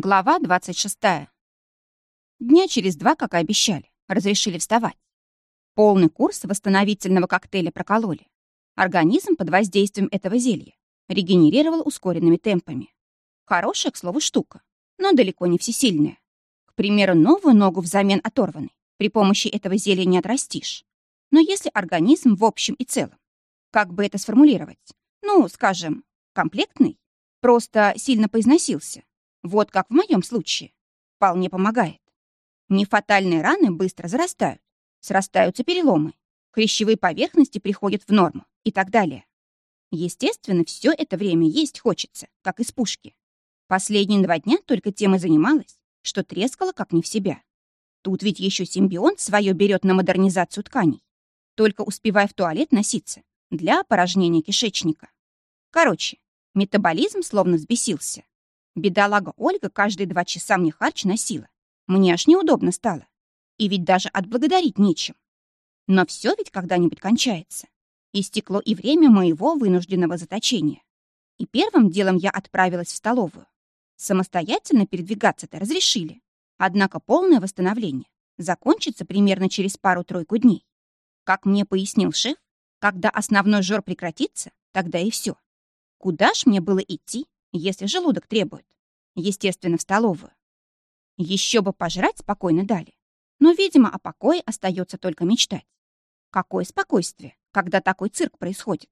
Глава 26. Дня через два, как и обещали, разрешили вставать. Полный курс восстановительного коктейля прокололи. Организм под воздействием этого зелья регенерировал ускоренными темпами. Хорошая, к слову, штука, но далеко не всесильная. К примеру, новую ногу взамен оторванной при помощи этого зелья не отрастишь. Но если организм в общем и целом, как бы это сформулировать, ну, скажем, комплектный, просто сильно поизносился, вот как в моем случае. Вполне помогает. Нефатальные раны быстро зарастают. Срастаются переломы. Хрящевые поверхности приходят в норму и так далее. Естественно, все это время есть хочется, как из пушки. Последние два дня только тем и занималась, что трескала как не в себя. Тут ведь еще симбионт свое берет на модернизацию тканей. Только успевая в туалет носиться для опорожнения кишечника. Короче, метаболизм словно взбесился. Бедолага Ольга каждые два часа мне харч носила. Мне аж неудобно стало. И ведь даже отблагодарить нечем. Но все ведь когда-нибудь кончается. Истекло и время моего вынужденного заточения. И первым делом я отправилась в столовую. Самостоятельно передвигаться-то разрешили. Однако полное восстановление закончится примерно через пару-тройку дней. Как мне пояснил шеф, когда основной жор прекратится, тогда и все. Куда ж мне было идти, если желудок требует. Естественно, в столовую. Еще бы пожрать спокойно дали. Но, видимо, о покое остается только мечтать. Какое спокойствие, когда такой цирк происходит?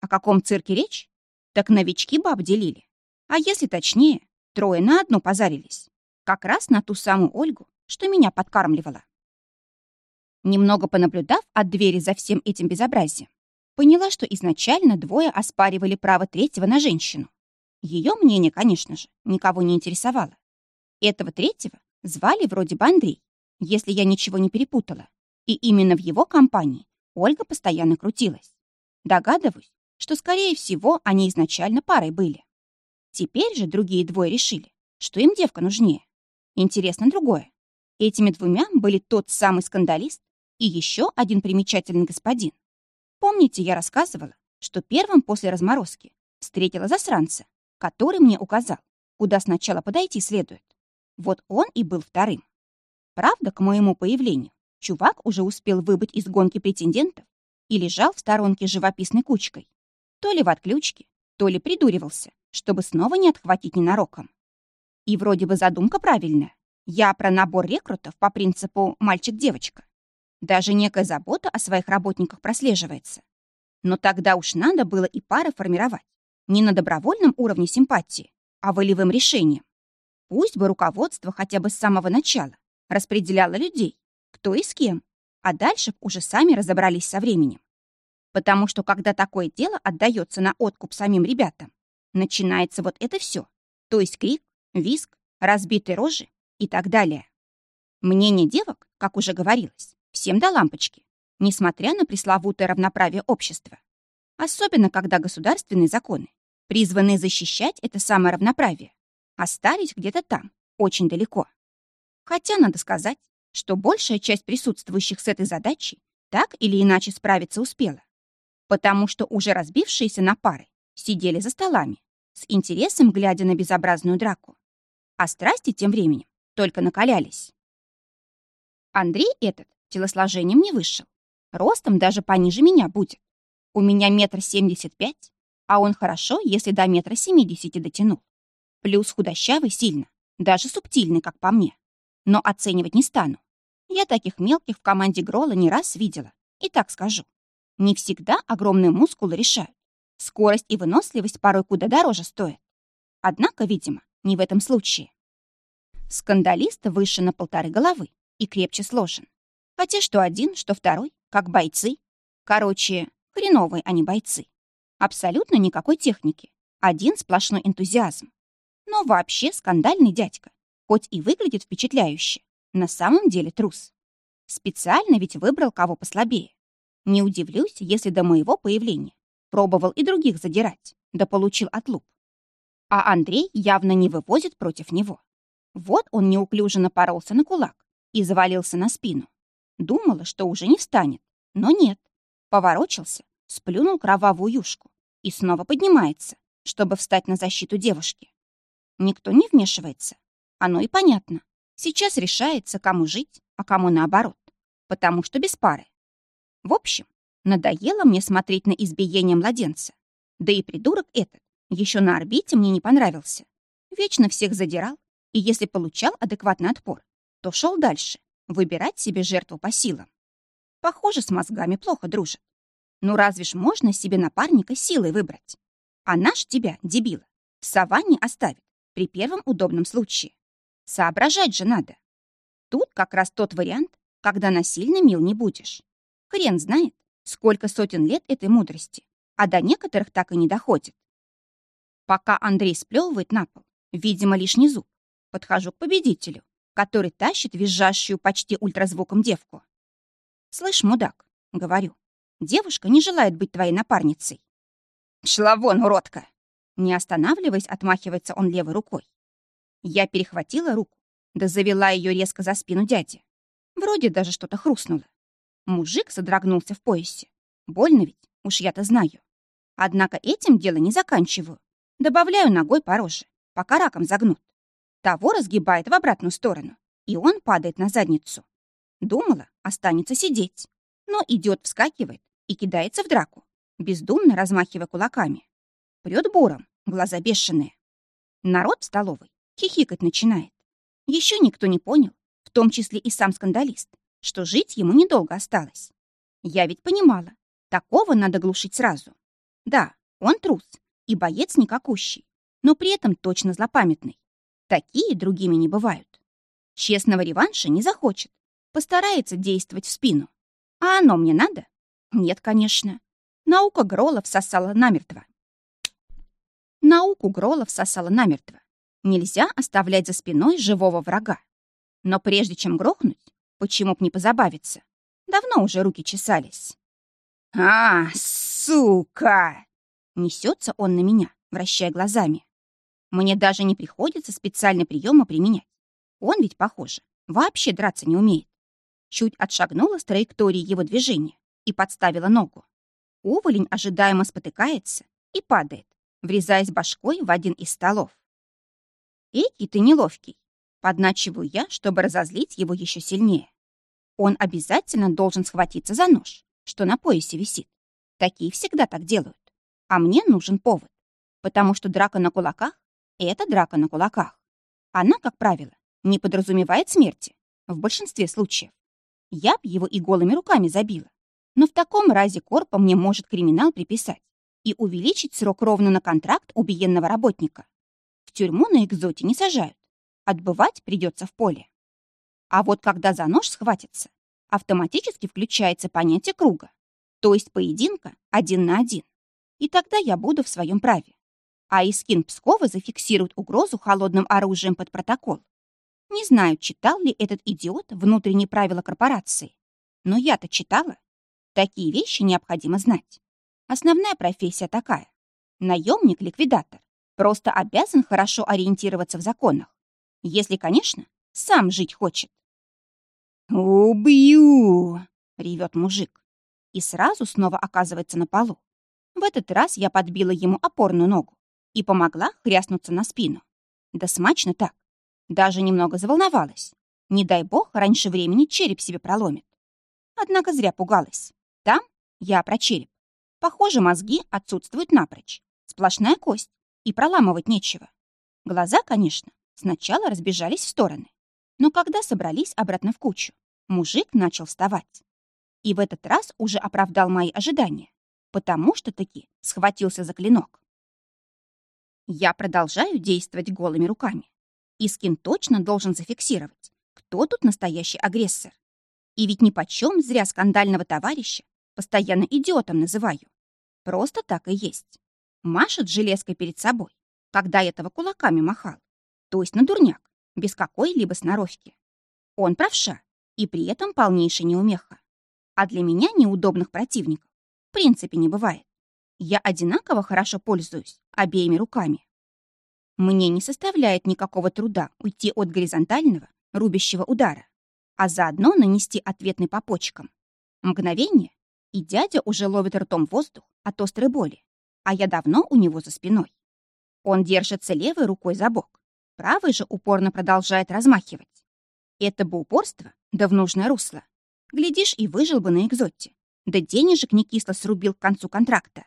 О каком цирке речь? Так новички баб делили. А если точнее, трое на одну позарились. Как раз на ту самую Ольгу, что меня подкармливала. Немного понаблюдав от двери за всем этим безобразием, поняла, что изначально двое оспаривали право третьего на женщину. Ее мнение, конечно же, никого не интересовало. Этого третьего звали вроде бы Андрей, если я ничего не перепутала. И именно в его компании Ольга постоянно крутилась. Догадываюсь, что, скорее всего, они изначально парой были. Теперь же другие двое решили, что им девка нужнее. Интересно другое. Этими двумя были тот самый скандалист и еще один примечательный господин. Помните, я рассказывала, что первым после разморозки встретила засранца, который мне указал, куда сначала подойти следует. Вот он и был вторым. Правда, к моему появлению чувак уже успел выбыть из гонки претендентов и лежал в сторонке живописной кучкой. То ли в отключке, то ли придуривался, чтобы снова не отхватить ненароком. И вроде бы задумка правильная. Я про набор рекрутов по принципу «мальчик-девочка». Даже некая забота о своих работниках прослеживается. Но тогда уж надо было и пары формировать. Не на добровольном уровне симпатии, а волевым решением. Пусть бы руководство хотя бы с самого начала распределяло людей, кто и с кем, а дальше уже сами разобрались со временем. Потому что когда такое дело отдается на откуп самим ребятам, начинается вот это все, то есть крик, виск, разбитые рожи и так далее. Мнение девок, как уже говорилось, всем до лампочки, несмотря на пресловутое равноправие общества. Особенно, когда государственные законы призванные защищать это самое равноправие, остались где-то там, очень далеко. Хотя надо сказать, что большая часть присутствующих с этой задачей так или иначе справиться успела, потому что уже разбившиеся на пары сидели за столами, с интересом глядя на безобразную драку. А страсти тем временем только накалялись. Андрей этот телосложением не вышел. Ростом даже пониже меня будет. У меня метр семьдесят пять, а он хорошо, если до метра семидесяти дотянул. Плюс худощавый сильно, даже субтильный, как по мне. Но оценивать не стану. Я таких мелких в команде Грола не раз видела. И так скажу. Не всегда огромные мускулы решают. Скорость и выносливость порой куда дороже стоят. Однако, видимо, не в этом случае. Скандалист выше на полторы головы и крепче сложен. Хотя что один, что второй, как бойцы. Короче, хреновые они бойцы. Абсолютно никакой техники. Один сплошной энтузиазм. Но вообще скандальный дядька. Хоть и выглядит впечатляюще, на самом деле трус. Специально ведь выбрал кого послабее. Не удивлюсь, если до моего появления пробовал и других задирать, да получил отлуп. А Андрей явно не вывозит против него. Вот он неуклюже напоролся на кулак и завалился на спину. Думала, что уже не встанет, но нет. Поворочился, сплюнул кровавую юшку и снова поднимается, чтобы встать на защиту девушки. Никто не вмешивается. Оно и понятно. Сейчас решается, кому жить, а кому наоборот. Потому что без пары. В общем, надоело мне смотреть на избиение младенца. Да и придурок этот еще на орбите мне не понравился. Вечно всех задирал, и если получал адекватный отпор, то шел дальше, выбирать себе жертву по силам. Похоже, с мозгами плохо дружит. Ну разве ж можно себе напарника силой выбрать? А наш тебя, дебила, в саванне оставит при первом удобном случае. Соображать же надо. Тут как раз тот вариант, когда насильно мил не будешь. Хрен знает, сколько сотен лет этой мудрости, а до некоторых так и не доходит. Пока Андрей сплевывает на пол, видимо, лишний зуб, подхожу к победителю, который тащит визжащую почти ультразвуком девку. «Слышь, мудак», — говорю, — «девушка не желает быть твоей напарницей». «Шла вон, уродка!» Не останавливаясь, отмахивается он левой рукой. Я перехватила руку, да завела ее резко за спину дяди. Вроде даже что-то хрустнуло. Мужик содрогнулся в поясе. Больно ведь, уж я-то знаю. Однако этим дело не заканчиваю. Добавляю ногой по роже, пока раком загнут. Того разгибает в обратную сторону, и он падает на задницу. Думала, останется сидеть. Но идет, вскакивает и кидается в драку, бездумно размахивая кулаками. Прет буром, глаза бешеные. Народ в столовой хихикать начинает. Еще никто не понял, в том числе и сам скандалист, что жить ему недолго осталось. Я ведь понимала, такого надо глушить сразу. Да, он трус и боец никакущий, но при этом точно злопамятный. Такие другими не бывают. Честного реванша не захочет, постарается действовать в спину. А оно мне надо? Нет, конечно. Наука Грола всосала намертво. Науку Грола всосала намертво. Нельзя оставлять за спиной живого врага. Но прежде чем грохнуть, почему б не позабавиться? Давно уже руки чесались. «А, сука!» Несется он на меня, вращая глазами. Мне даже не приходится специальные приемы применять. Он ведь, похоже, вообще драться не умеет. Чуть отшагнула с траектории его движения и подставила ногу. Уволень ожидаемо спотыкается и падает, врезаясь башкой в один из столов. «Эки ты неловкий!» Подначиваю я, чтобы разозлить его еще сильнее. Он обязательно должен схватиться за нож, что на поясе висит. Такие всегда так делают. А мне нужен повод. Потому что драка на кулаках — это драка на кулаках. Она, как правило, не подразумевает смерти. В большинстве случаев. Я б его и голыми руками забила. Но в таком разе Корпа мне может криминал приписать и увеличить срок ровно на контракт убиенного работника. В тюрьму на экзоте не сажают. Отбывать придется в поле. А вот когда за нож схватится, автоматически включается понятие круга, то есть поединка один на один. И тогда я буду в своем праве. А Искин Пскова зафиксирует угрозу холодным оружием под протокол. Не знаю, читал ли этот идиот внутренние правила корпорации, но я-то читала. Такие вещи необходимо знать. Основная профессия такая. Наемник-ликвидатор просто обязан хорошо ориентироваться в законах. Если, конечно, сам жить хочет. «Убью!» — ревет мужик. И сразу снова оказывается на полу. В этот раз я подбила ему опорную ногу и помогла хряснуться на спину. Да смачно так. Даже немного заволновалась. Не дай бог, раньше времени череп себе проломит. Однако зря пугалась. Там я про череп. Похоже, мозги отсутствуют напрочь. Сплошная кость и проламывать нечего. Глаза, конечно, сначала разбежались в стороны, но когда собрались обратно в кучу, мужик начал вставать. И в этот раз уже оправдал мои ожидания, потому что таки схватился за клинок. Я продолжаю действовать голыми руками. Искин точно должен зафиксировать, кто тут настоящий агрессор. И ведь ни почем зря скандального товарища постоянно идиотом называю. Просто так и есть машет железкой перед собой, когда этого кулаками махал, то есть на дурняк, без какой-либо сноровки. Он правша и при этом полнейшая неумеха. А для меня неудобных противников в принципе не бывает. Я одинаково хорошо пользуюсь обеими руками. Мне не составляет никакого труда уйти от горизонтального, рубящего удара, а заодно нанести ответный по почкам. Мгновение, и дядя уже ловит ртом воздух от острой боли а я давно у него за спиной. Он держится левой рукой за бок, правой же упорно продолжает размахивать. Это бы упорство, да в нужное русло. Глядишь, и выжил бы на экзоте. Да денежек не кисло срубил к концу контракта.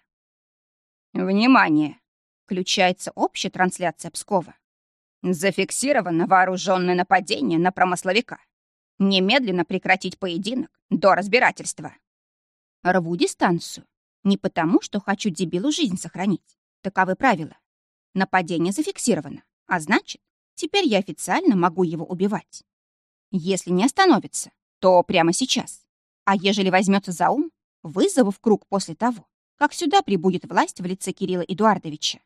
«Внимание!» — включается общая трансляция Пскова. «Зафиксировано вооруженное нападение на промысловика. Немедленно прекратить поединок до разбирательства». Рву дистанцию. Не потому, что хочу дебилу жизнь сохранить. Таковы правила. Нападение зафиксировано, а значит, теперь я официально могу его убивать. Если не остановится, то прямо сейчас. А ежели возьмется за ум, вызову в круг после того, как сюда прибудет власть в лице Кирилла Эдуардовича,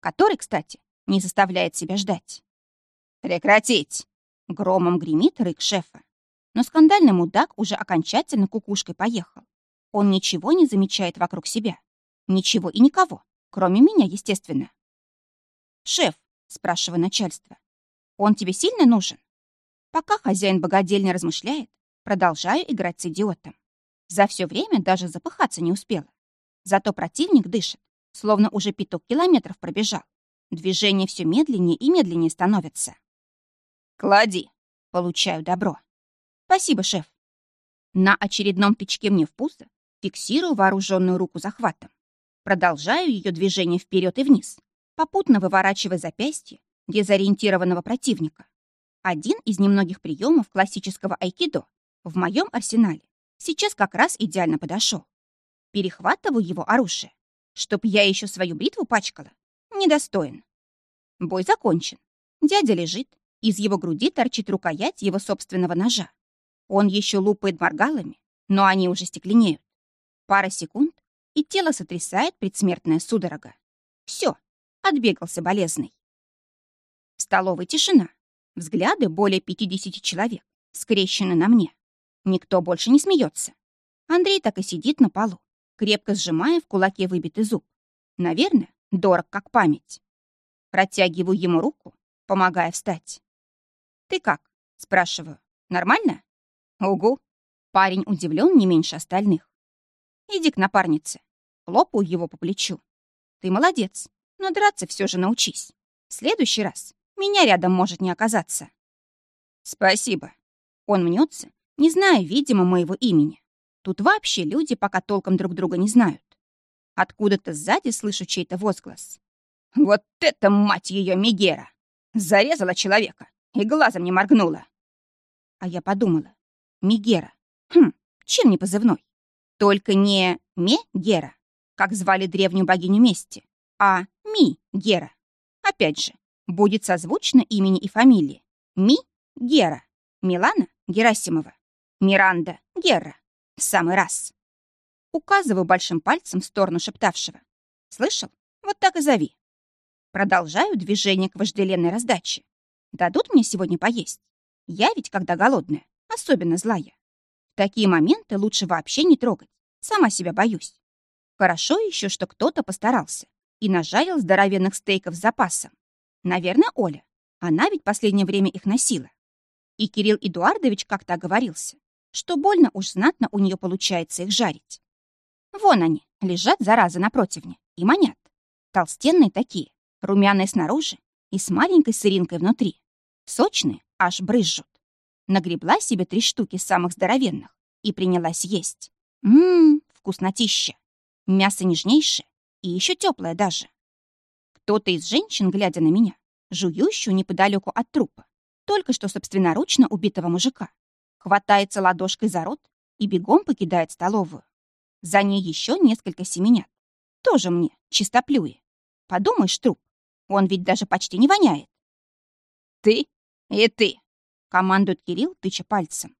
который, кстати, не заставляет себя ждать. «Прекратить!» — громом гремит рык шефа. Но скандальный мудак уже окончательно кукушкой поехал. Он ничего не замечает вокруг себя. Ничего и никого, кроме меня, естественно. «Шеф», — спрашиваю начальство, — «он тебе сильно нужен?» Пока хозяин богадельни размышляет, продолжаю играть с идиотом. За все время даже запыхаться не успела. Зато противник дышит, словно уже пяток километров пробежал. Движение все медленнее и медленнее становится. «Клади!» — получаю добро. «Спасибо, шеф». На очередном тычке мне в пузо фиксирую вооруженную руку захватом. Продолжаю ее движение вперед и вниз, попутно выворачивая запястье дезориентированного противника. Один из немногих приемов классического айкидо в моем арсенале сейчас как раз идеально подошел. Перехватываю его оружие. Чтоб я еще свою бритву пачкала, недостоин. Бой закончен. Дядя лежит, из его груди торчит рукоять его собственного ножа. Он еще лупает моргалами, но они уже стекленеют. Пара секунд, и тело сотрясает предсмертная судорога. Все, отбегался болезный. В столовой тишина. Взгляды более 50 человек скрещены на мне. Никто больше не смеется. Андрей так и сидит на полу, крепко сжимая в кулаке выбитый зуб. Наверное, дорог как память. Протягиваю ему руку, помогая встать. «Ты как?» — спрашиваю. «Нормально?» «Угу». Парень удивлен не меньше остальных. Иди к напарнице. Хлопаю его по плечу. Ты молодец, но драться все же научись. В следующий раз меня рядом может не оказаться. Спасибо. Он мнется, не зная, видимо, моего имени. Тут вообще люди пока толком друг друга не знают. Откуда-то сзади слышу чей-то возглас. Вот это, мать ее, Мегера! Зарезала человека и глазом не моргнула. А я подумала, Мегера, хм, чем не позывной? Только не Ме-Гера, как звали древнюю богиню мести, а Ми-Гера. Опять же, будет созвучно имени и фамилии. Ми-Гера. Милана Герасимова. Миранда Гера. В самый раз. Указываю большим пальцем в сторону шептавшего. Слышал? Вот так и зови. Продолжаю движение к вожделенной раздаче. Дадут мне сегодня поесть. Я ведь, когда голодная, особенно злая. Такие моменты лучше вообще не трогать. Сама себя боюсь. Хорошо еще, что кто-то постарался и нажарил здоровенных стейков с запасом. Наверное, Оля. Она ведь последнее время их носила. И Кирилл Эдуардович как-то оговорился, что больно уж знатно у нее получается их жарить. Вон они, лежат, зараза, на противне, и манят. Толстенные такие, румяные снаружи и с маленькой сыринкой внутри. Сочные, аж брызжут. Нагребла себе три штуки самых здоровенных и принялась есть. Ммм, вкуснотища. Мясо нежнейшее и еще теплое даже. Кто-то из женщин, глядя на меня, жующую неподалеку от трупа, только что собственноручно убитого мужика, хватается ладошкой за рот и бегом покидает столовую. За ней еще несколько семенят. Тоже мне, чистоплюи. Подумаешь, труп. Он ведь даже почти не воняет. «Ты и ты!» — командует Кирилл, тыча пальцем.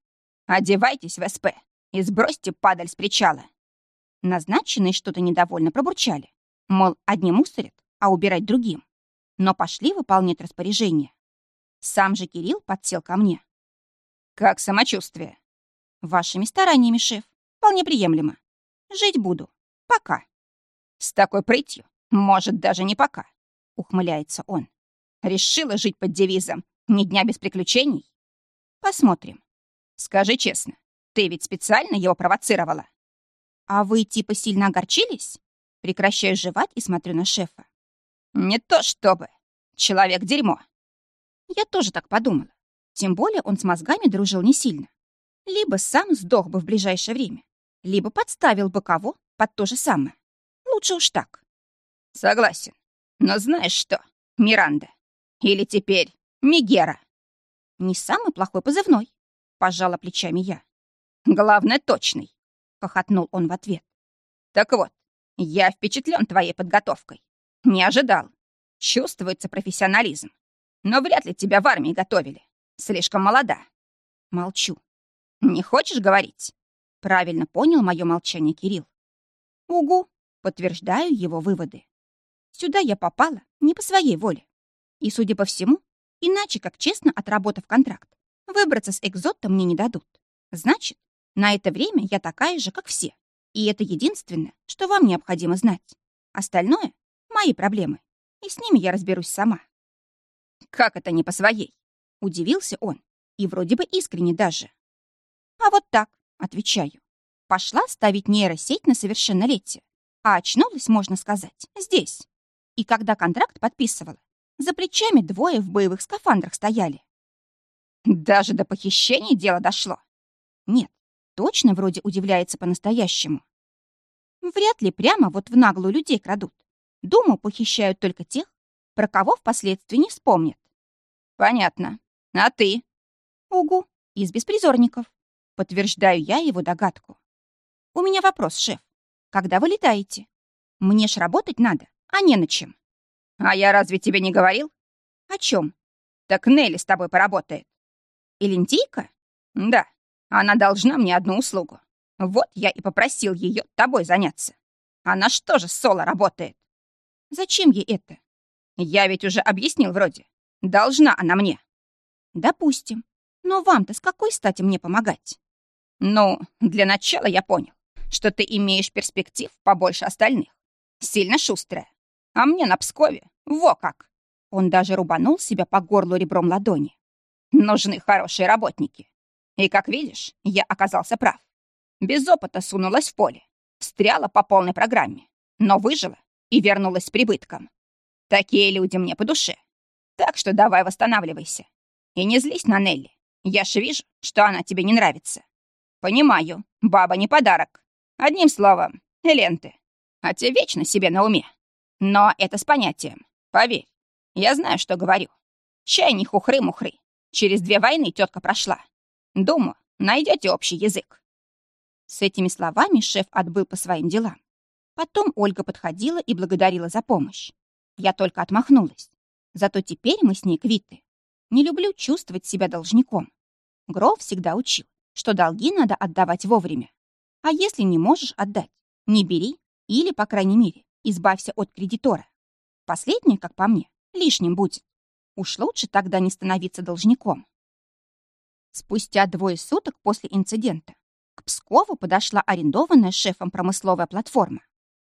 «Одевайтесь в СП и сбросьте падаль с причала». Назначенные что-то недовольно пробурчали. Мол, одни мусорят, а убирать другим. Но пошли выполнять распоряжение. Сам же Кирилл подсел ко мне. «Как самочувствие?» «Вашими стараниями, шеф. Вполне приемлемо. Жить буду. Пока». «С такой прытью? Может, даже не пока», — ухмыляется он. «Решила жить под девизом «Ни дня без приключений»?» «Посмотрим. Скажи честно, ты ведь специально его провоцировала. А вы типа сильно огорчились? Прекращаю жевать и смотрю на шефа. Не то чтобы. Человек-дерьмо. Я тоже так подумала. Тем более он с мозгами дружил не сильно. Либо сам сдох бы в ближайшее время, либо подставил бы кого под то же самое. Лучше уж так. Согласен. Но знаешь что, Миранда? Или теперь Мигера? Не самый плохой позывной, пожала плечами я. Главное, точный, хохотнул он в ответ. Так вот, я впечатлен твоей подготовкой. Не ожидал. Чувствуется профессионализм. Но вряд ли тебя в армии готовили. Слишком молода. Молчу. Не хочешь говорить? Правильно понял мое молчание Кирилл. Угу, подтверждаю его выводы. Сюда я попала не по своей воле. И, судя по всему, иначе, как честно отработав контракт, выбраться с экзота мне не дадут. Значит, на это время я такая же, как все. И это единственное, что вам необходимо знать. Остальное — мои проблемы. И с ними я разберусь сама. Как это не по своей? Удивился он. И вроде бы искренне даже. А вот так, отвечаю. Пошла ставить нейросеть на совершеннолетие. А очнулась, можно сказать, здесь. И когда контракт подписывала, за плечами двое в боевых скафандрах стояли. Даже до похищения дело дошло. Нет, точно вроде удивляется по-настоящему. Вряд ли прямо вот в наглую людей крадут. Думаю, похищают только тех, про кого впоследствии не вспомнят. Понятно. А ты? Угу, из беспризорников. Подтверждаю я его догадку. У меня вопрос, шеф. Когда вы летаете? Мне ж работать надо, а не на чем. А я разве тебе не говорил? О чем? Так Нелли с тобой поработает. Элентийка? Да. Она должна мне одну услугу. Вот я и попросил ее тобой заняться. Она что же Соло работает? Зачем ей это? Я ведь уже объяснил вроде. Должна она мне. Допустим. Но вам-то с какой стати мне помогать? Ну, для начала я понял, что ты имеешь перспектив побольше остальных. Сильно шустрая. А мне на Пскове во как. Он даже рубанул себя по горлу ребром ладони. Нужны хорошие работники. И, как видишь, я оказался прав. Без опыта сунулась в поле, встряла по полной программе, но выжила и вернулась с прибытком. Такие люди мне по душе. Так что давай восстанавливайся. И не злись на Нелли. Я ж вижу, что она тебе не нравится. Понимаю, баба не подарок. Одним словом, ленты. А те вечно себе на уме. Но это с понятием. Поверь, я знаю, что говорю. Чай не хухры-мухры. Через две войны тетка прошла. Думаю, найдете общий язык. С этими словами шеф отбыл по своим делам. Потом Ольга подходила и благодарила за помощь. Я только отмахнулась. Зато теперь мы с ней квиты. Не люблю чувствовать себя должником. Гров всегда учил, что долги надо отдавать вовремя. А если не можешь отдать, не бери или, по крайней мере, избавься от кредитора. Последнее, как по мне, лишним будет. Уж лучше тогда не становиться должником. Спустя двое суток после инцидента к Пскову подошла арендованная шефом промысловая платформа.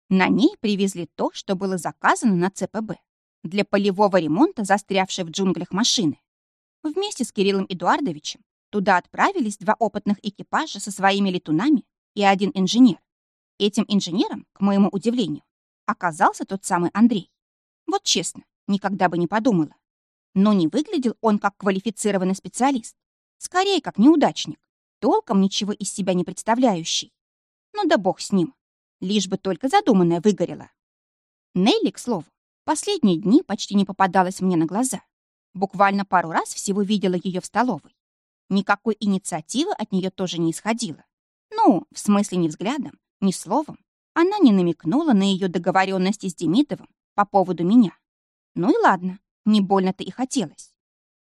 На ней привезли то, что было заказано на ЦПБ для полевого ремонта застрявшей в джунглях машины. Вместе с Кириллом Эдуардовичем туда отправились два опытных экипажа со своими летунами и один инженер. Этим инженером, к моему удивлению, оказался тот самый Андрей. Вот честно, никогда бы не подумала. Но не выглядел он как квалифицированный специалист. Скорее, как неудачник, толком ничего из себя не представляющий. Ну да бог с ним. Лишь бы только задуманное выгорело. Нелли, к слову, последние дни почти не попадалась мне на глаза. Буквально пару раз всего видела ее в столовой. Никакой инициативы от нее тоже не исходило. Ну, в смысле ни взглядом, ни словом. Она не намекнула на ее договоренности с Демидовым по поводу меня. Ну и ладно, не больно-то и хотелось.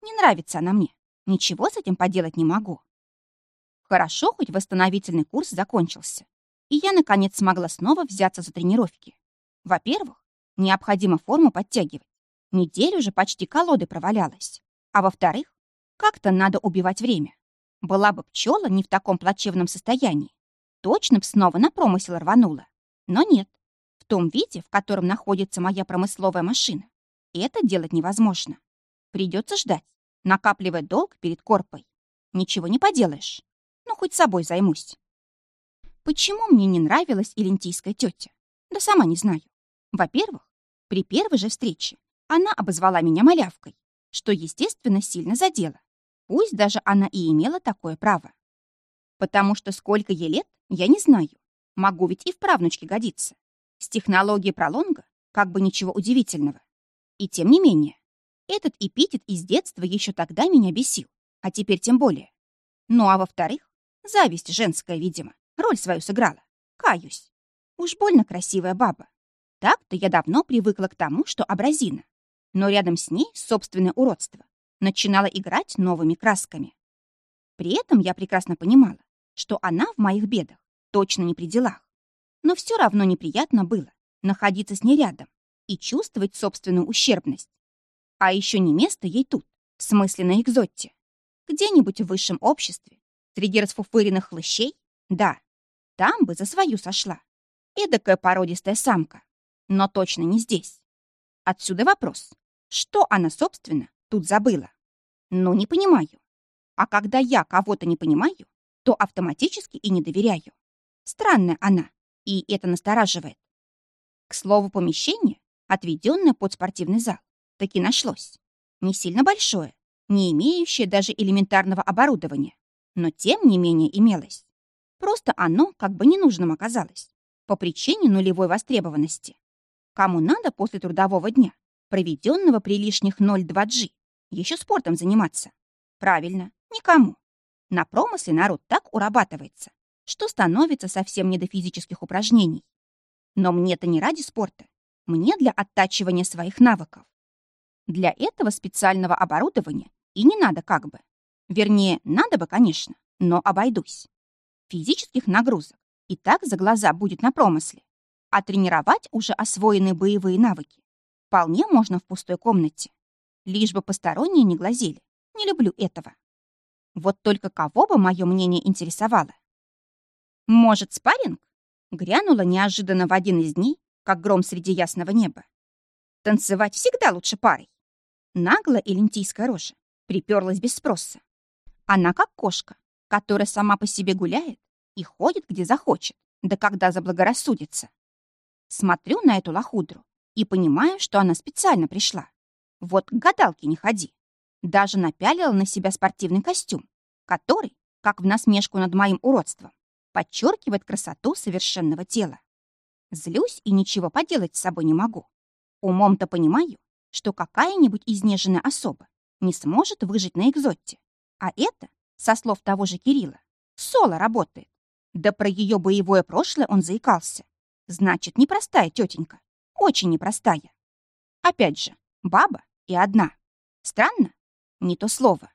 Не нравится она мне. Ничего с этим поделать не могу. Хорошо, хоть восстановительный курс закончился, и я, наконец, смогла снова взяться за тренировки. Во-первых, необходимо форму подтягивать. Неделю же почти колоды провалялась. А во-вторых, как-то надо убивать время. Была бы пчела не в таком плачевном состоянии. Точно б снова на промысел рванула. Но нет. В том виде, в котором находится моя промысловая машина, это делать невозможно. Придется ждать, накапливая долг перед корпой. Ничего не поделаешь. Ну, хоть собой займусь. Почему мне не нравилась илентийская тетя? Да сама не знаю. Во-первых, при первой же встрече она обозвала меня малявкой. что, естественно, сильно задело. Пусть даже она и имела такое право. Потому что сколько ей лет, я не знаю. Могу ведь и в правнучке годиться. С технологией пролонга как бы ничего удивительного. И тем не менее, этот эпитет из детства еще тогда меня бесил, а теперь тем более. Ну а во-вторых, зависть женская, видимо, роль свою сыграла. Каюсь. Уж больно красивая баба. Так-то я давно привыкла к тому, что абразина. Но рядом с ней собственное уродство начинало играть новыми красками. При этом я прекрасно понимала, что она в моих бедах точно не при делах. Но все равно неприятно было находиться с ней рядом и чувствовать собственную ущербность. А еще не место ей тут, в смысле на экзоте. Где-нибудь в высшем обществе, среди расфуфыренных хлыщей, да, там бы за свою сошла. Эдакая породистая самка. Но точно не здесь. Отсюда вопрос. Что она, собственно, тут забыла? Ну, не понимаю. А когда я кого-то не понимаю, то автоматически и не доверяю. Странная она, и это настораживает. К слову, помещение, отведенное под спортивный зал, таки нашлось. Не сильно большое, не имеющее даже элементарного оборудования, но тем не менее имелось. Просто оно как бы ненужным оказалось по причине нулевой востребованности. Кому надо после трудового дня, проведенного при лишних 0,2G, еще спортом заниматься? Правильно, никому. На промысле народ так урабатывается, что становится совсем не до физических упражнений. Но мне-то не ради спорта, мне для оттачивания своих навыков. Для этого специального оборудования и не надо как бы. Вернее, надо бы, конечно, но обойдусь. Физических нагрузок и так за глаза будет на промысле. А тренировать уже освоенные боевые навыки вполне можно в пустой комнате. Лишь бы посторонние не глазели. Не люблю этого. Вот только кого бы мое мнение интересовало? Может, спарринг? Грянула неожиданно в один из дней, как гром среди ясного неба. Танцевать всегда лучше парой. Наглая и лентийская рожа приперлась без спроса. Она как кошка, которая сама по себе гуляет и ходит, где захочет, да когда заблагорассудится. Смотрю на эту лохудру и понимаю, что она специально пришла. Вот к гадалке не ходи. Даже напялила на себя спортивный костюм, который, как в насмешку над моим уродством, подчеркивает красоту совершенного тела. Злюсь и ничего поделать с собой не могу. Умом-то понимаю, что какая-нибудь изнеженная особа не сможет выжить на экзоте. А это, со слов того же Кирилла, соло работает. Да про ее боевое прошлое он заикался. Значит, непростая тетенька. Очень непростая. Опять же, баба и одна. Странно? Не то слово.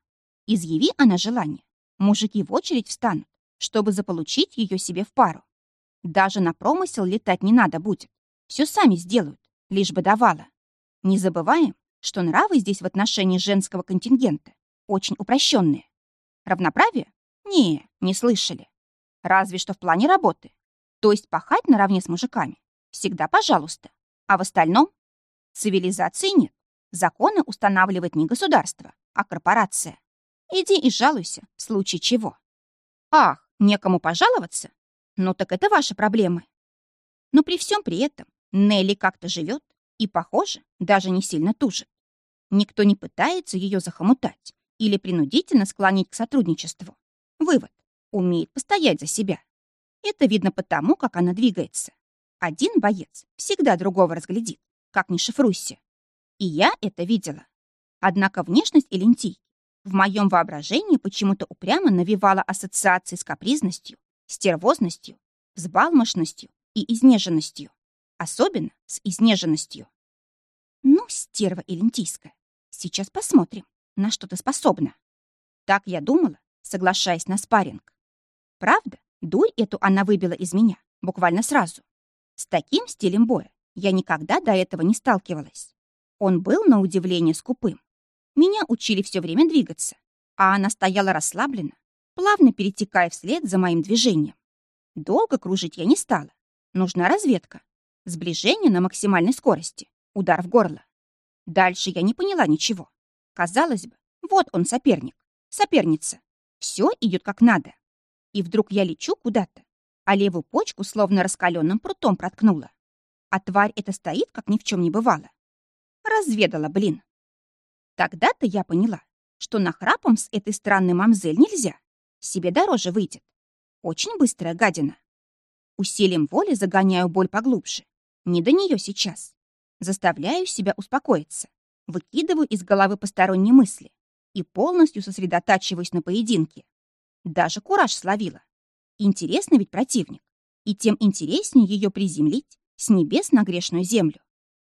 Изъяви она желание. Мужики в очередь встанут, чтобы заполучить ее себе в пару. Даже на промысел летать не надо будет. Все сами сделают, лишь бы давала. Не забываем, что нравы здесь в отношении женского контингента очень упрощенные. Равноправие? Не, не слышали. Разве что в плане работы. То есть пахать наравне с мужиками. Всегда пожалуйста. А в остальном? Цивилизации нет. Законы устанавливает не государство, а корпорация. Иди и жалуйся, в случае чего. Ах, некому пожаловаться? Ну так это ваши проблемы. Но при всем при этом Нелли как-то живет и, похоже, даже не сильно тужит. Никто не пытается ее захомутать или принудительно склонить к сотрудничеству. Вывод. Умеет постоять за себя. Это видно потому, как она двигается. Один боец всегда другого разглядит, как не шифруйся. И я это видела. Однако внешность Элентийки в моем воображении почему-то упрямо навевала ассоциации с капризностью, стервозностью, взбалмошностью и изнеженностью. Особенно с изнеженностью. Ну, стерва элентийская, сейчас посмотрим, на что ты способна. Так я думала, соглашаясь на спарринг. Правда, дурь эту она выбила из меня буквально сразу. С таким стилем боя я никогда до этого не сталкивалась. Он был, на удивление, скупым. Меня учили все время двигаться, а она стояла расслабленно, плавно перетекая вслед за моим движением. Долго кружить я не стала. Нужна разведка. Сближение на максимальной скорости. Удар в горло. Дальше я не поняла ничего. Казалось бы, вот он соперник, соперница. Все идет как надо. И вдруг я лечу куда-то, а левую почку словно раскаленным прутом проткнула. А тварь эта стоит, как ни в чем не бывало. Разведала, блин. Тогда-то я поняла, что нахрапом с этой странной мамзель нельзя. Себе дороже выйдет. Очень быстрая гадина. Усилием воли загоняю боль поглубже. Не до нее сейчас. Заставляю себя успокоиться. Выкидываю из головы посторонние мысли и полностью сосредотачиваюсь на поединке. Даже кураж словила. Интересный ведь противник. И тем интереснее ее приземлить с небес на грешную землю.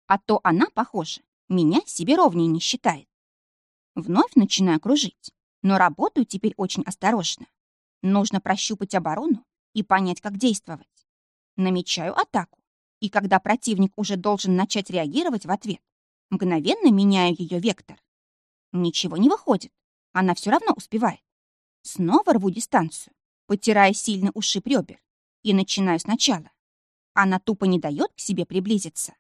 А то она, похоже, меня себе ровнее не считает. Вновь начинаю кружить, но работаю теперь очень осторожно. Нужно прощупать оборону и понять, как действовать. Намечаю атаку, и когда противник уже должен начать реагировать в ответ, мгновенно меняю ее вектор. Ничего не выходит, она все равно успевает. Снова рву дистанцию, потирая сильный ушиб ребер, и начинаю сначала. Она тупо не дает к себе приблизиться.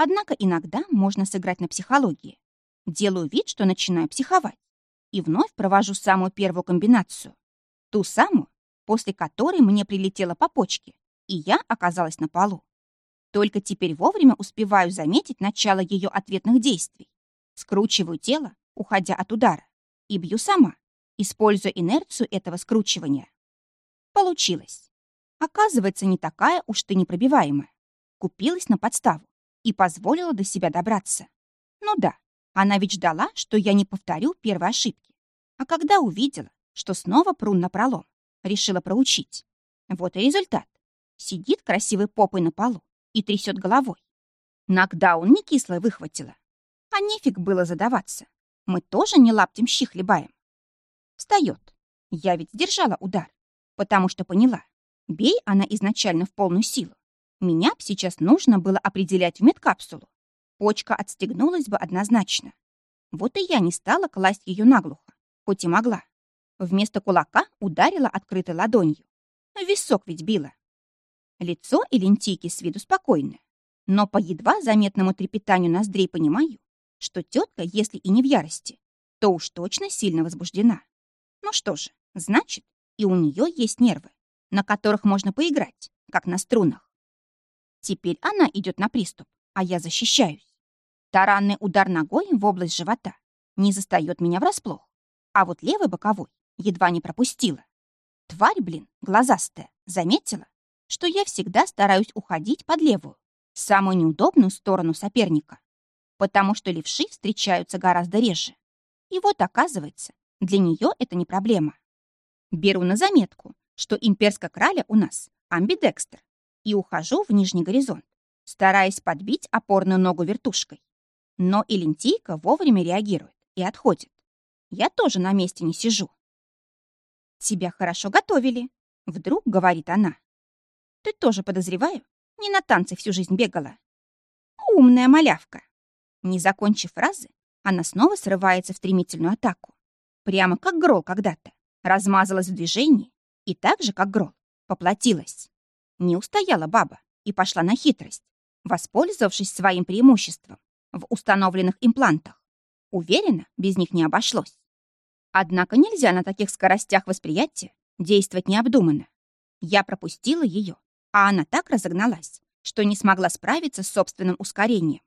Однако иногда можно сыграть на психологии. Делаю вид, что начинаю психовать, и вновь провожу самую первую комбинацию. Ту самую, после которой мне прилетело по почке, и я оказалась на полу. Только теперь вовремя успеваю заметить начало ее ответных действий. Скручиваю тело, уходя от удара, и бью сама, используя инерцию этого скручивания. Получилось. Оказывается, не такая уж ты непробиваемая. Купилась на подставу и позволила до себя добраться. Ну да, она ведь ждала, что я не повторю первой ошибки. А когда увидела, что снова прун на пролом, решила проучить. Вот и результат. Сидит красивой попой на полу и трясет головой. Нокдаун не кисло выхватила. А нефиг было задаваться. Мы тоже не лаптем щи хлебаем. Встает. Я ведь сдержала удар, потому что поняла. Бей она изначально в полную силу. Меня б сейчас нужно было определять в медкапсулу. Почка отстегнулась бы однозначно. Вот и я не стала класть ее наглухо, хоть и могла. Вместо кулака ударила открытой ладонью. Висок ведь била. Лицо и лентийки с виду спокойное, но по едва заметному трепетанию ноздрей понимаю, что тетка, если и не в ярости, то уж точно сильно возбуждена. Ну что же, значит, и у нее есть нервы, на которых можно поиграть, как на струнах. Теперь она идет на приступ, а я защищаюсь. Таранный удар ногой в область живота не застает меня врасплох, а вот левый боковой едва не пропустила. Тварь, блин, глазастая, заметила, что я всегда стараюсь уходить под левую, самую неудобную сторону соперника, потому что левши встречаются гораздо реже. И вот, оказывается, для нее это не проблема. Беру на заметку, что имперская краля у нас амбидекстер, и ухожу в нижний горизонт, стараясь подбить опорную ногу вертушкой. Но и лентийка вовремя реагирует и отходит. Я тоже на месте не сижу. «Тебя хорошо готовили», — вдруг говорит она. Ты тоже, подозреваю, не на танцы всю жизнь бегала. Умная малявка. Не закончив фразы, она снова срывается в стремительную атаку. Прямо как Грол когда-то. Размазалась в движении и так же, как Грол, поплатилась. Не устояла баба и пошла на хитрость, воспользовавшись своим преимуществом в установленных имплантах. Уверена, без них не обошлось. Однако нельзя на таких скоростях восприятия действовать необдуманно. Я пропустила ее а она так разогналась, что не смогла справиться с собственным ускорением.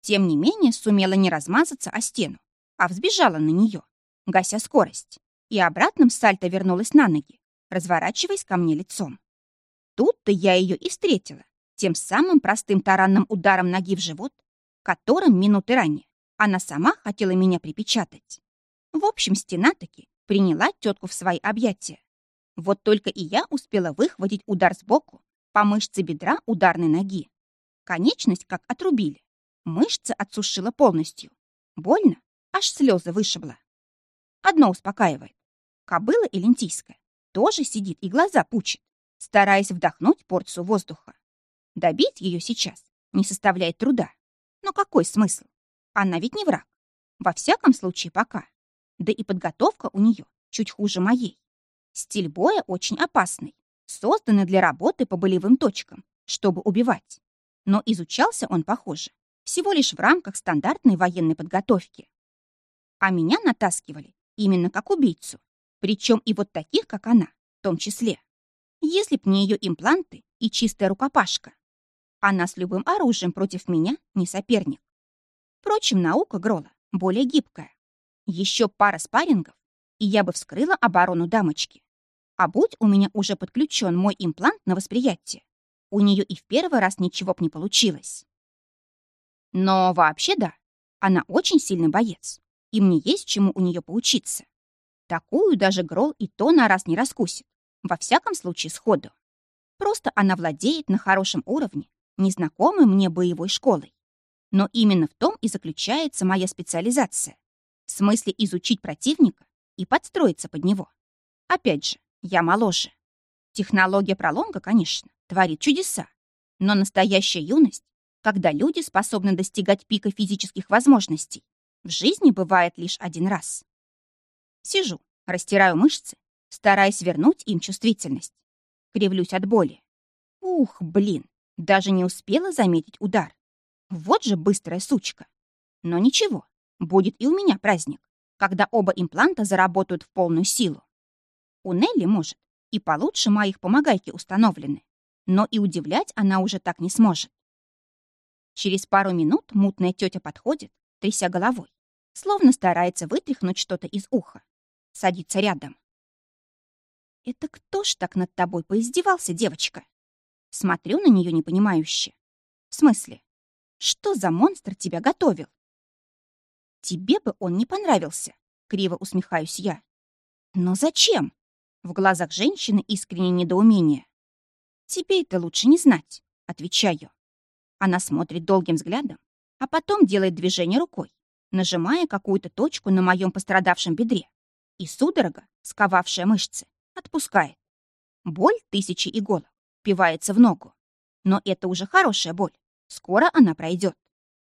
Тем не менее, сумела не размазаться о стену, а взбежала на нее, гася скорость, и обратным сальто вернулась на ноги, разворачиваясь ко мне лицом. Тут-то я ее и встретила, тем самым простым таранным ударом ноги в живот, которым минуты ранее она сама хотела меня припечатать. В общем, стена таки приняла тетку в свои объятия. Вот только и я успела выхватить удар сбоку по мышце бедра ударной ноги. Конечность как отрубили. Мышцы отсушила полностью. Больно, аж слезы вышибло. Одно успокаивает. Кобыла и лентийская тоже сидит и глаза пучит, стараясь вдохнуть порцию воздуха. Добить ее сейчас не составляет труда. Но какой смысл? Она ведь не враг. Во всяком случае, пока. Да и подготовка у нее чуть хуже моей. Стиль боя очень опасный созданы для работы по болевым точкам, чтобы убивать. Но изучался он, похоже, всего лишь в рамках стандартной военной подготовки. А меня натаскивали именно как убийцу, причем и вот таких, как она, в том числе. Если б не ее импланты и чистая рукопашка. Она с любым оружием против меня не соперник. Впрочем, наука Грола более гибкая. Еще пара спаррингов, и я бы вскрыла оборону дамочки. А будь у меня уже подключен мой имплант на восприятие, у нее и в первый раз ничего б не получилось. Но вообще да, она очень сильный боец, и мне есть чему у нее поучиться. Такую даже Грол и то на раз не раскусит, во всяком случае сходу. Просто она владеет на хорошем уровне незнакомой мне боевой школой. Но именно в том и заключается моя специализация. В смысле изучить противника и подстроиться под него. Опять же, я моложе. Технология пролонга, конечно, творит чудеса. Но настоящая юность, когда люди способны достигать пика физических возможностей, в жизни бывает лишь один раз. Сижу, растираю мышцы, стараясь вернуть им чувствительность. Кривлюсь от боли. Ух, блин, даже не успела заметить удар. Вот же быстрая сучка. Но ничего, будет и у меня праздник, когда оба импланта заработают в полную силу. У Нелли, может, и получше моих помогайки установлены, но и удивлять она уже так не сможет. Через пару минут мутная тетя подходит, тряся головой, словно старается вытряхнуть что-то из уха. Садится рядом. «Это кто ж так над тобой поиздевался, девочка?» Смотрю на нее непонимающе. «В смысле? Что за монстр тебя готовил?» «Тебе бы он не понравился», — криво усмехаюсь я. «Но зачем?» В глазах женщины искреннее недоумение. «Тебе это лучше не знать», — отвечаю. Она смотрит долгим взглядом, а потом делает движение рукой, нажимая какую-то точку на моем пострадавшем бедре. И судорога, сковавшая мышцы, отпускает. Боль тысячи иголок впивается в ногу. Но это уже хорошая боль. Скоро она пройдет.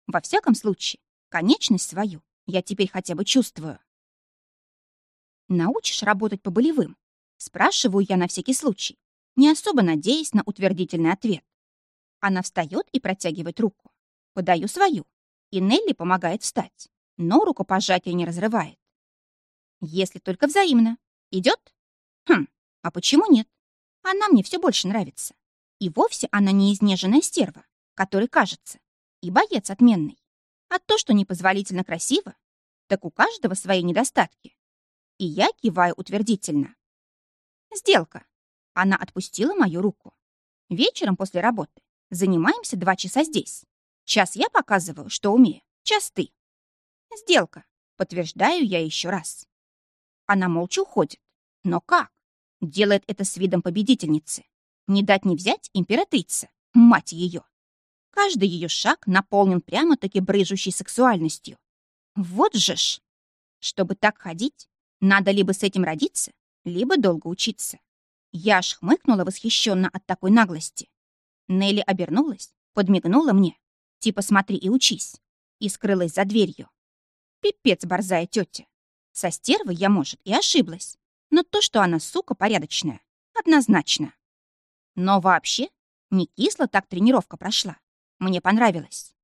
Во всяком случае, конечность свою я теперь хотя бы чувствую. Научишь работать по болевым? Спрашиваю я на всякий случай, не особо надеясь на утвердительный ответ. Она встает и протягивает руку. Подаю свою, и Нелли помогает встать, но рукопожатие не разрывает. Если только взаимно. Идет? Хм, а почему нет? Она мне все больше нравится. И вовсе она не изнеженная стерва, которой кажется, и боец отменный. А то, что непозволительно красиво, так у каждого свои недостатки. И я киваю утвердительно. Сделка. Она отпустила мою руку. Вечером после работы занимаемся два часа здесь. Час я показываю, что умею, час ты. Сделка. Подтверждаю я еще раз. Она молча уходит. Но как? Делает это с видом победительницы. Не дать не взять императрица, мать ее. Каждый ее шаг наполнен прямо-таки брыжущей сексуальностью. Вот же ж! Чтобы так ходить, надо либо с этим родиться, либо долго учиться. Я аж хмыкнула восхищенно от такой наглости. Нелли обернулась, подмигнула мне, типа смотри и учись, и скрылась за дверью. Пипец, борзая тетя. Со стервой я, может, и ошиблась, но то, что она сука порядочная, однозначно. Но вообще, не кисло так тренировка прошла. Мне понравилось.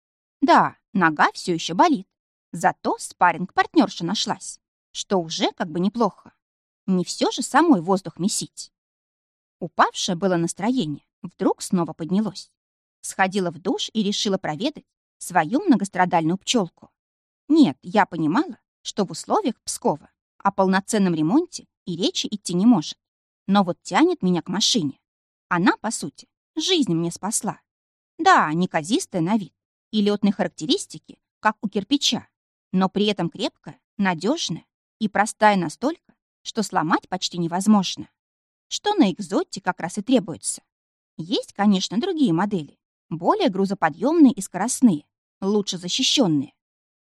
Да, нога все еще болит, зато спарринг партнерша нашлась, что уже как бы неплохо. Не все же самой воздух месить. Упавшее было настроение вдруг снова поднялось. Сходила в душ и решила проведать свою многострадальную пчелку. Нет, я понимала, что в условиях Пскова о полноценном ремонте и речи идти не может. Но вот тянет меня к машине. Она, по сути, жизнь мне спасла. Да, неказистая на вид и летные характеристики, как у кирпича, но при этом крепкая, надежная и простая настолько, что сломать почти невозможно. Что на экзоте как раз и требуется. Есть, конечно, другие модели, более грузоподъемные и скоростные, лучше защищенные.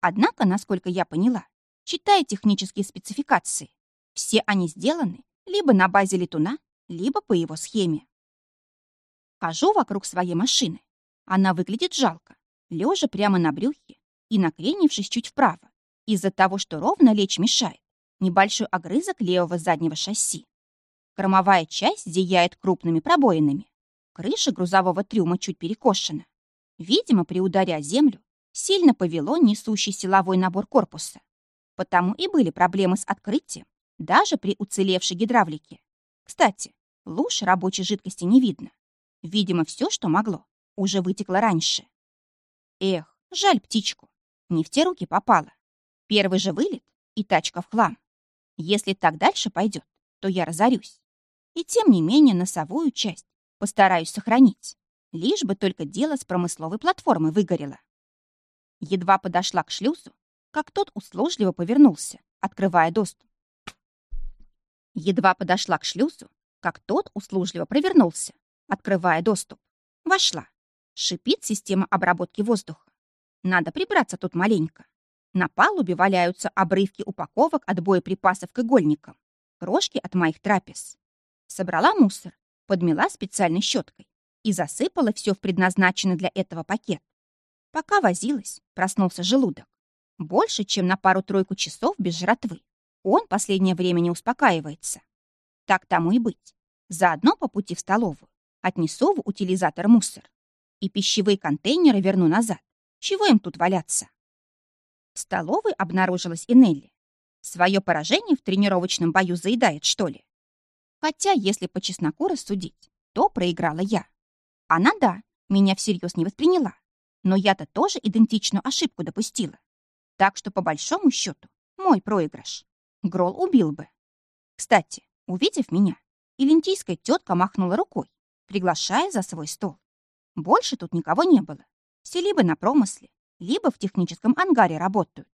Однако, насколько я поняла, читая технические спецификации, все они сделаны либо на базе летуна, либо по его схеме. Хожу вокруг своей машины. Она выглядит жалко, лежа прямо на брюхе и накренившись чуть вправо, из-за того, что ровно лечь мешает небольшой огрызок левого заднего шасси. Кормовая часть зияет крупными пробоинами. Крыша грузового трюма чуть перекошена. Видимо, при ударе о землю сильно повело несущий силовой набор корпуса. Потому и были проблемы с открытием, даже при уцелевшей гидравлике. Кстати, луж рабочей жидкости не видно. Видимо, все, что могло, уже вытекло раньше. Эх, жаль птичку. Не в те руки попала. Первый же вылет и тачка в хлам. Если так дальше пойдет, то я разорюсь. И тем не менее носовую часть постараюсь сохранить, лишь бы только дело с промысловой платформой выгорело. Едва подошла к шлюзу, как тот услужливо повернулся, открывая доступ. Едва подошла к шлюзу, как тот услужливо провернулся, открывая доступ. Вошла. Шипит система обработки воздуха. Надо прибраться тут маленько. На палубе валяются обрывки упаковок от боеприпасов к игольникам, крошки от моих трапез. Собрала мусор, подмела специальной щеткой и засыпала все в предназначенный для этого пакет. Пока возилась, проснулся желудок. Больше, чем на пару-тройку часов без жратвы. Он последнее время не успокаивается. Так тому и быть. Заодно по пути в столовую отнесу в утилизатор мусор. И пищевые контейнеры верну назад. Чего им тут валяться? В столовой обнаружилась и Нелли. Свое поражение в тренировочном бою заедает, что ли? Хотя, если по чесноку рассудить, то проиграла я. Она, да, меня всерьез не восприняла. Но я-то тоже идентичную ошибку допустила. Так что, по большому счету, мой проигрыш. Грол убил бы. Кстати, увидев меня, илентийская тетка махнула рукой, приглашая за свой стол. Больше тут никого не было. Все либо на промысле, либо в техническом ангаре работают.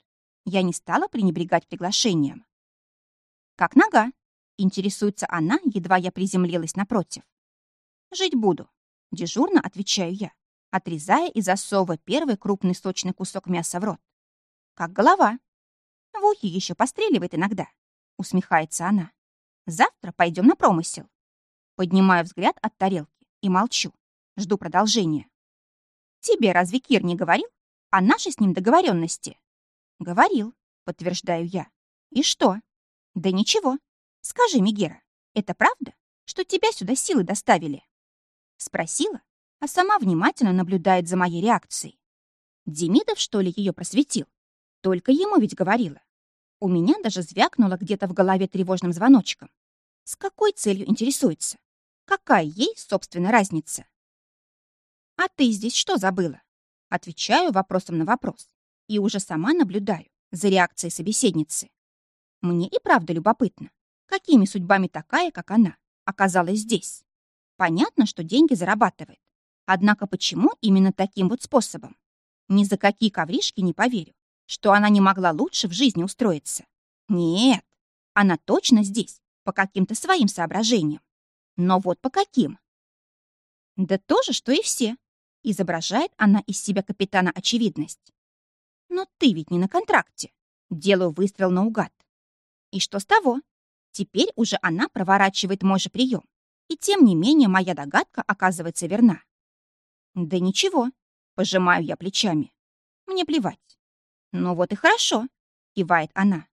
Я не стала пренебрегать приглашением. «Как нога?» — интересуется она, едва я приземлилась напротив. «Жить буду», — дежурно отвечаю я, отрезая и засовывая первый крупный сочный кусок мяса в рот как голова. В еще постреливает иногда, усмехается она. Завтра пойдем на промысел. Поднимаю взгляд от тарелки и молчу. Жду продолжения. Тебе разве Кир не говорил о нашей с ним договоренности? Говорил, подтверждаю я. И что? Да ничего. Скажи, Мигера, это правда, что тебя сюда силы доставили? Спросила, а сама внимательно наблюдает за моей реакцией. Демидов, что ли, ее просветил? Только ему ведь говорила. У меня даже звякнуло где-то в голове тревожным звоночком. С какой целью интересуется? Какая ей, собственно, разница? «А ты здесь что забыла?» Отвечаю вопросом на вопрос и уже сама наблюдаю за реакцией собеседницы. Мне и правда любопытно, какими судьбами такая, как она, оказалась здесь. Понятно, что деньги зарабатывает. Однако почему именно таким вот способом? Ни за какие ковришки не поверю что она не могла лучше в жизни устроиться. Нет, она точно здесь, по каким-то своим соображениям. Но вот по каким? Да то же, что и все. Изображает она из себя капитана очевидность. Но ты ведь не на контракте. Делаю выстрел наугад. И что с того? Теперь уже она проворачивает мой же прием. И тем не менее моя догадка оказывается верна. Да ничего, пожимаю я плечами. Мне плевать. «Ну вот и хорошо», — кивает она.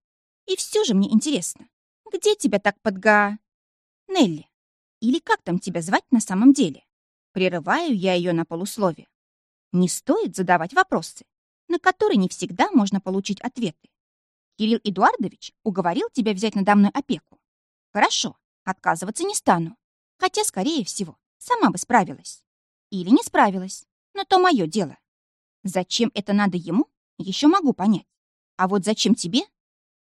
«И все же мне интересно, где тебя так подга...» «Нелли, или как там тебя звать на самом деле?» Прерываю я ее на полуслове. Не стоит задавать вопросы, на которые не всегда можно получить ответы. Кирилл Эдуардович уговорил тебя взять надо мной опеку. Хорошо, отказываться не стану. Хотя, скорее всего, сама бы справилась. Или не справилась, но то мое дело. Зачем это надо ему, еще могу понять. А вот зачем тебе?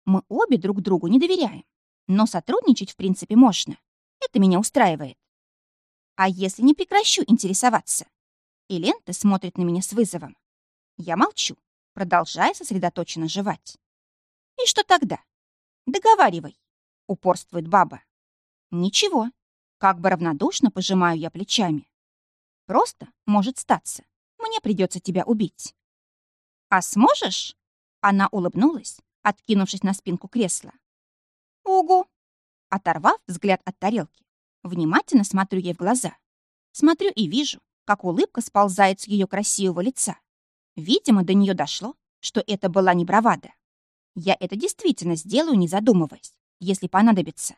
Мы обе друг другу не доверяем. Но сотрудничать, в принципе, можно. Это меня устраивает. А если не прекращу интересоваться? И лента смотрит на меня с вызовом. Я молчу, продолжая сосредоточенно жевать. И что тогда? Договаривай, упорствует баба. Ничего, как бы равнодушно пожимаю я плечами. Просто может статься. Мне придется тебя убить. «А сможешь?» Она улыбнулась, откинувшись на спинку кресла. «Угу!» Оторвав взгляд от тарелки, внимательно смотрю ей в глаза. Смотрю и вижу, как улыбка сползает с ее красивого лица. Видимо, до нее дошло, что это была не бравада. Я это действительно сделаю, не задумываясь, если понадобится.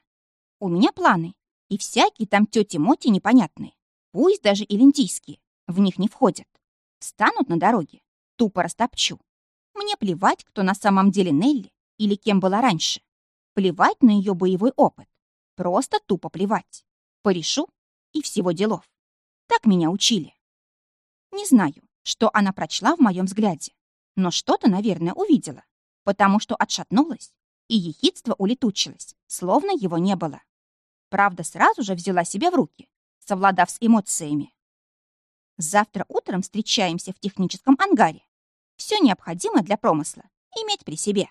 У меня планы, и всякие там тети-моти непонятные, пусть даже и лентийские, в них не входят. Станут на дороге, тупо растопчу. Мне плевать, кто на самом деле Нелли или кем была раньше. Плевать на ее боевой опыт. Просто тупо плевать. Порешу и всего делов. Так меня учили. Не знаю, что она прочла в моем взгляде, но что-то, наверное, увидела. потому что отшатнулась, и ехидство улетучилось, словно его не было. Правда, сразу же взяла себя в руки, совладав с эмоциями. Завтра утром встречаемся в техническом ангаре. Все необходимое для промысла иметь при себе.